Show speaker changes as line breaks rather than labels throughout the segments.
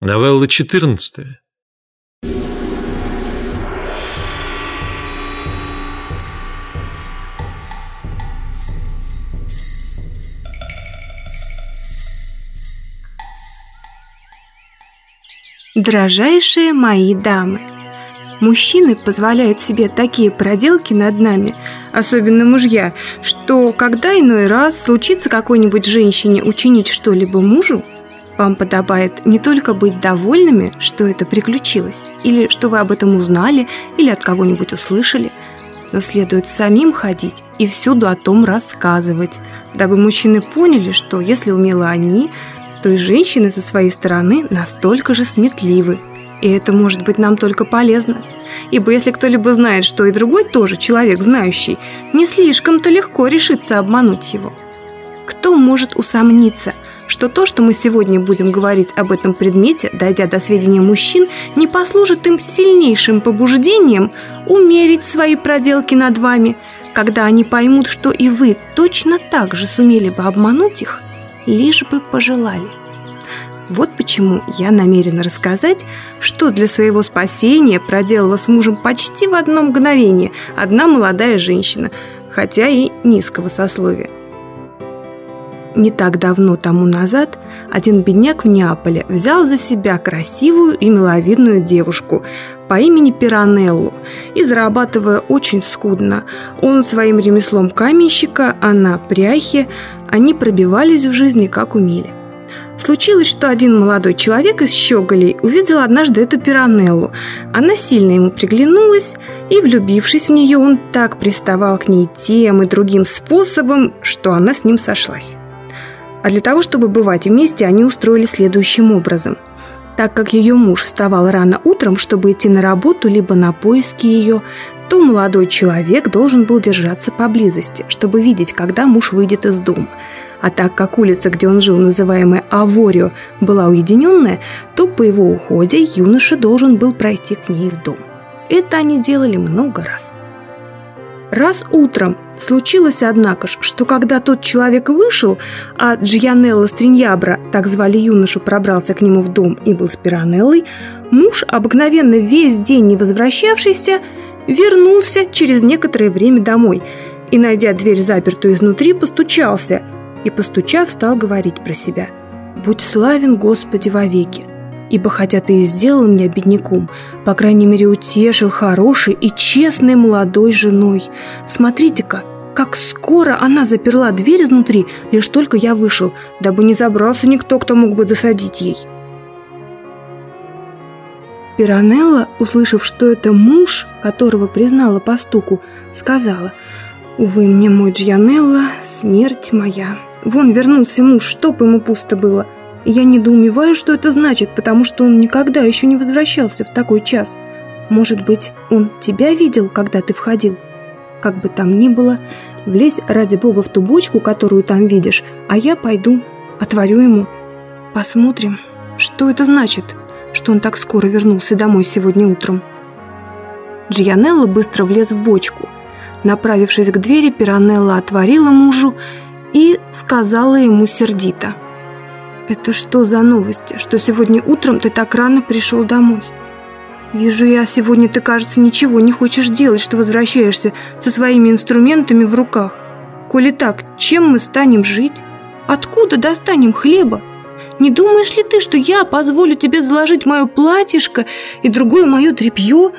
Новелла 14.
Дорожайшие мои дамы, мужчины позволяют себе такие проделки над нами, особенно мужья, что когда иной раз случится какой-нибудь женщине учинить что-либо мужу, вам подобает не только быть довольными, что это приключилось, или что вы об этом узнали, или от кого-нибудь услышали, но следует самим ходить и всюду о том рассказывать, дабы мужчины поняли, что если умелы они, то и женщины со своей стороны настолько же сметливы. И это может быть нам только полезно. Ибо если кто-либо знает, что и другой тоже человек знающий, не слишком-то легко решиться обмануть его. Кто может усомниться – что то, что мы сегодня будем говорить об этом предмете, дойдя до сведения мужчин, не послужит им сильнейшим побуждением умерить свои проделки над вами, когда они поймут, что и вы точно так же сумели бы обмануть их, лишь бы пожелали. Вот почему я намерена рассказать, что для своего спасения проделала с мужем почти в одно мгновение одна молодая женщина, хотя и низкого сословия. Не так давно тому назад один бедняк в Неаполе взял за себя красивую и миловидную девушку по имени Пиранеллу и зарабатывая очень скудно. Он своим ремеслом каменщика, она пряхи, они пробивались в жизни как умели. Случилось, что один молодой человек из Щеголей увидел однажды эту Пиранеллу. Она сильно ему приглянулась, и, влюбившись в нее, он так приставал к ней тем и другим способом, что она с ним сошлась. А для того, чтобы бывать вместе, они устроили следующим образом. Так как ее муж вставал рано утром, чтобы идти на работу либо на поиски ее, то молодой человек должен был держаться поблизости, чтобы видеть, когда муж выйдет из дома. А так как улица, где он жил, называемая Аворио, была уединенная, то по его уходе юноша должен был пройти к ней в дом. Это они делали много раз. Раз утром случилось, однако ж, что когда тот человек вышел, а Джианелло Стриньябра, так звали юношу, пробрался к нему в дом и был с Пиранеллой, муж, обыкновенно весь день не возвращавшийся, вернулся через некоторое время домой и, найдя дверь запертую изнутри, постучался и, постучав, стал говорить про себя «Будь славен Господи вовеки!» Ибо хотя ты и сделал меня бедняком, по крайней мере утешил хорошей и честной молодой женой. Смотрите-ка, как скоро она заперла дверь изнутри, лишь только я вышел, дабы не забрался никто, кто мог бы досадить ей. Пиранелла, услышав, что это муж, которого признала по стуку, сказала, «Увы мне, мой Джианелла, смерть моя. Вон вернулся муж, чтоб ему пусто было». Я недоумеваю, что это значит, потому что он никогда еще не возвращался в такой час. Может быть, он тебя видел, когда ты входил? Как бы там ни было, влезь ради бога в ту бочку, которую там видишь, а я пойду, отворю ему. Посмотрим, что это значит, что он так скоро вернулся домой сегодня утром. Джианелла быстро влез в бочку. Направившись к двери, Пиранелла отворила мужу и сказала ему сердито – это что за новости, что сегодня утром ты так рано пришел домой? Вижу я, сегодня ты, кажется, ничего не хочешь делать, что возвращаешься со своими инструментами в руках. Коли так, чем мы станем жить? Откуда достанем хлеба? Не думаешь ли ты, что я позволю тебе заложить мое платьишко и другое мое тряпье?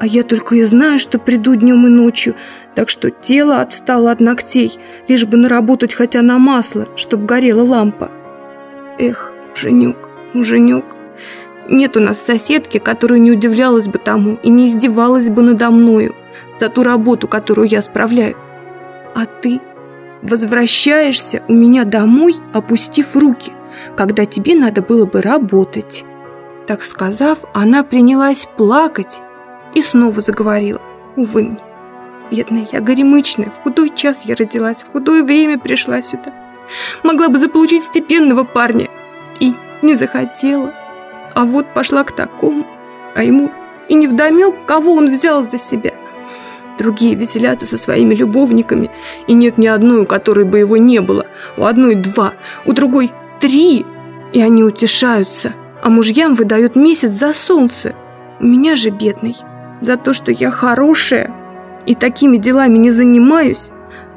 А я только и знаю, что приду днем и ночью, так что тело отстало от ногтей, лишь бы наработать хотя на масло, чтоб горела лампа. Эх, муженек, муженек. Нет у нас соседки, которая не удивлялась бы тому и не издевалась бы надо мною за ту работу, которую я справляю. А ты возвращаешься у меня домой, опустив руки, когда тебе надо было бы работать. Так сказав, она принялась плакать и снова заговорила. Увы бедная я горемычная, в худой час я родилась, в худое время пришла сюда. Могла бы заполучить степенного парня. И не захотела. А вот пошла к такому. А ему и не вдомек, кого он взял за себя. Другие веселятся со своими любовниками, и нет ни одной, у которой бы его не было. У одной два, у другой три, и они утешаются. А мужьям выдают месяц за солнце. У меня же бедный. За то, что я хорошая и такими делами не занимаюсь,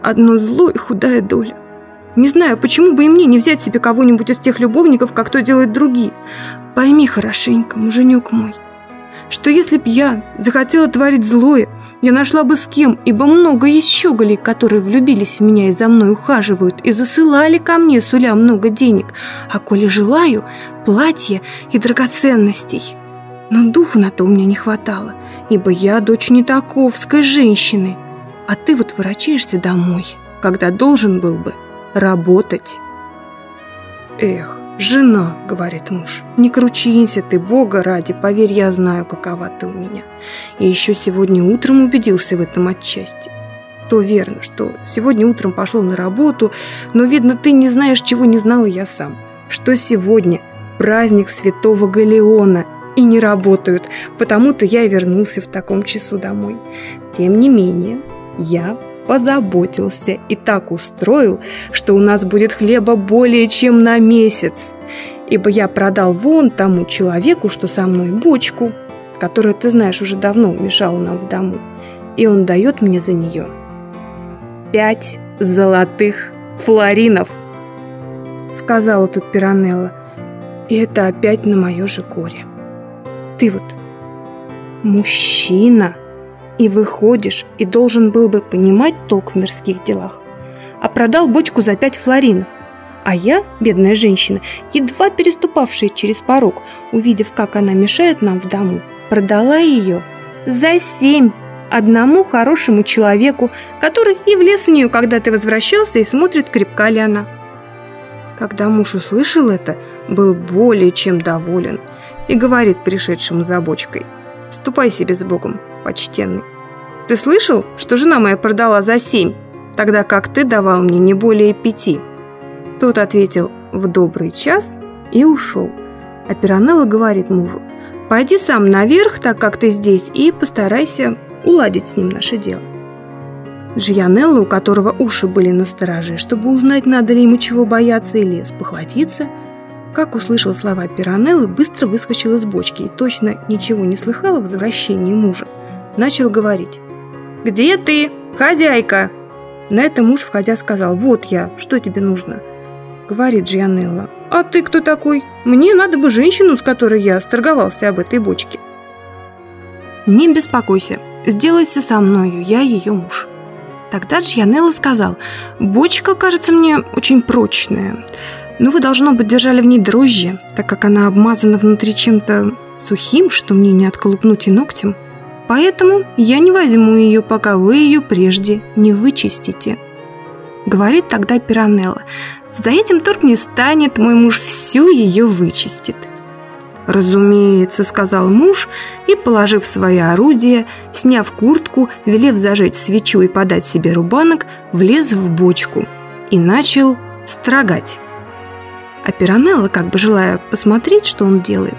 одно зло и худая доля. Не знаю, почему бы и мне не взять себе кого-нибудь из тех любовников, как то делают другие. Пойми хорошенько, муженек мой, что если б я захотела творить злое, я нашла бы с кем, ибо много есть щеголей, которые влюбились в меня и за мной ухаживают, и засылали ко мне, суля много денег, а коли желаю, платья и драгоценностей. Но духу на то у меня не хватало, ибо я дочь не таковской женщины, а ты вот ворочаешься домой, когда должен был бы работать.
Эх, жена, говорит муж, не кручинься ты, Бога ради, поверь, я знаю, какова ты у меня. И еще сегодня утром убедился в этом отчасти. То верно, что сегодня утром пошел на работу, но, видно, ты не знаешь, чего не знала я сам. Что сегодня праздник святого Галеона, и не работают, потому-то я и вернулся в таком часу домой. Тем не менее, я позаботился и так устроил, что у нас будет хлеба более чем на месяц. Ибо я продал вон тому человеку, что со мной, бочку, которая, ты знаешь, уже давно мешала нам в дому. И он дает мне за нее пять золотых флоринов, сказала тут Пиранелла. И это опять на мое же горе. Ты вот мужчина, и выходишь, и должен был бы понимать толк в мирских делах. А продал бочку за пять флоринов. А я, бедная женщина, едва переступавшая через порог, увидев, как она мешает нам в дому, продала ее за семь одному хорошему человеку, который и влез в нее, когда ты возвращался, и смотрит, крепка ли она. Когда муж услышал это, был более чем доволен и говорит пришедшему за бочкой, «Ступай себе с Богом, почтенный. Ты слышал, что жена моя продала за семь, тогда как ты давал мне не более пяти?» Тот ответил «в добрый час» и ушел. А Пиранелла говорит мужу «Пойди сам наверх, так как ты здесь, и постарайся уладить с ним наше дело». Джианелло, у которого уши были настороже, чтобы узнать, надо ли ему чего бояться или спохватиться, как услышал слова Пиранеллы, быстро выскочил из бочки и точно ничего не слыхал о возвращении мужа начал говорить. «Где ты, хозяйка?» На это муж, входя, сказал, «Вот я, что тебе нужно?» Говорит Джианелла, «А ты кто такой? Мне надо бы женщину, с которой я сторговался об этой бочке».
«Не беспокойся, сделайся со мною, я ее муж». Тогда Джианелла сказал, «Бочка кажется мне очень прочная, но вы, должно быть, держали в ней дрожжи, так как она обмазана внутри чем-то сухим, что мне не отколупнуть и ногтем». Поэтому я не возьму ее, пока вы ее прежде не вычистите. Говорит тогда Пиранелла. За этим торг не станет, мой муж всю ее вычистит. «Разумеется», — сказал муж, и, положив свои орудия, сняв куртку, велев зажечь свечу и подать себе рубанок, влез в бочку и начал строгать. А Пиранелла, как бы желая посмотреть, что он делает,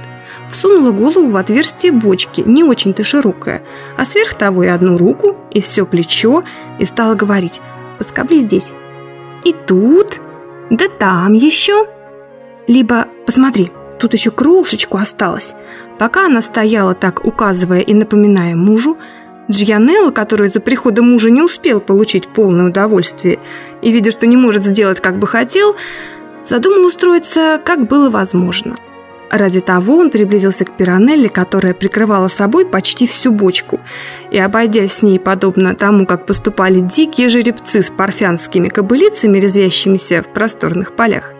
всунула голову в отверстие бочки, не очень-то широкое, а сверх того и одну руку, и все плечо, и стала говорить «Подскобли здесь». И тут, да там еще. Либо «Посмотри, тут еще крошечку осталось». Пока она стояла так, указывая и напоминая мужу, Джианелла, который за приходом мужа не успел получить полное удовольствие и, видя, что не может сделать, как бы хотел, задумал устроиться, как было возможно – Ради того он приблизился к Пиранелле, которая прикрывала собой почти всю бочку, и, обойдясь с ней подобно тому, как поступали дикие жеребцы с парфянскими кобылицами, резвящимися в просторных полях,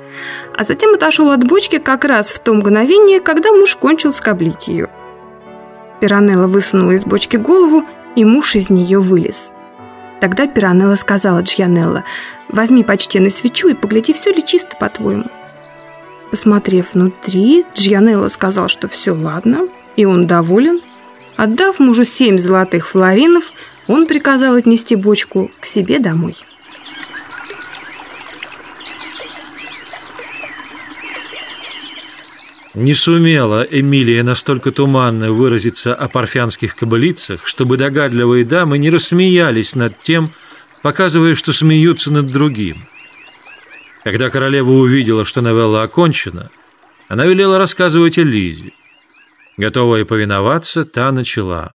а затем отошел от бочки как раз в то мгновение, когда муж кончил скоблить ее. Пиранелла высунула из бочки голову, и муж из нее вылез. Тогда Пиранелла сказала Джьянелла, «Возьми почтенную свечу и погляди, все ли чисто, по-твоему». Посмотрев внутри, Джианелло сказал, что все ладно, и он доволен. Отдав мужу семь золотых флоринов, он приказал отнести бочку к себе домой.
Не сумела Эмилия настолько туманно выразиться о парфянских кобылицах, чтобы догадливые дамы не рассмеялись над тем, показывая, что смеются над другим. Когда королева увидела, что новелла окончена, Она велела рассказывать Элизе. Готовая повиноваться, та начала.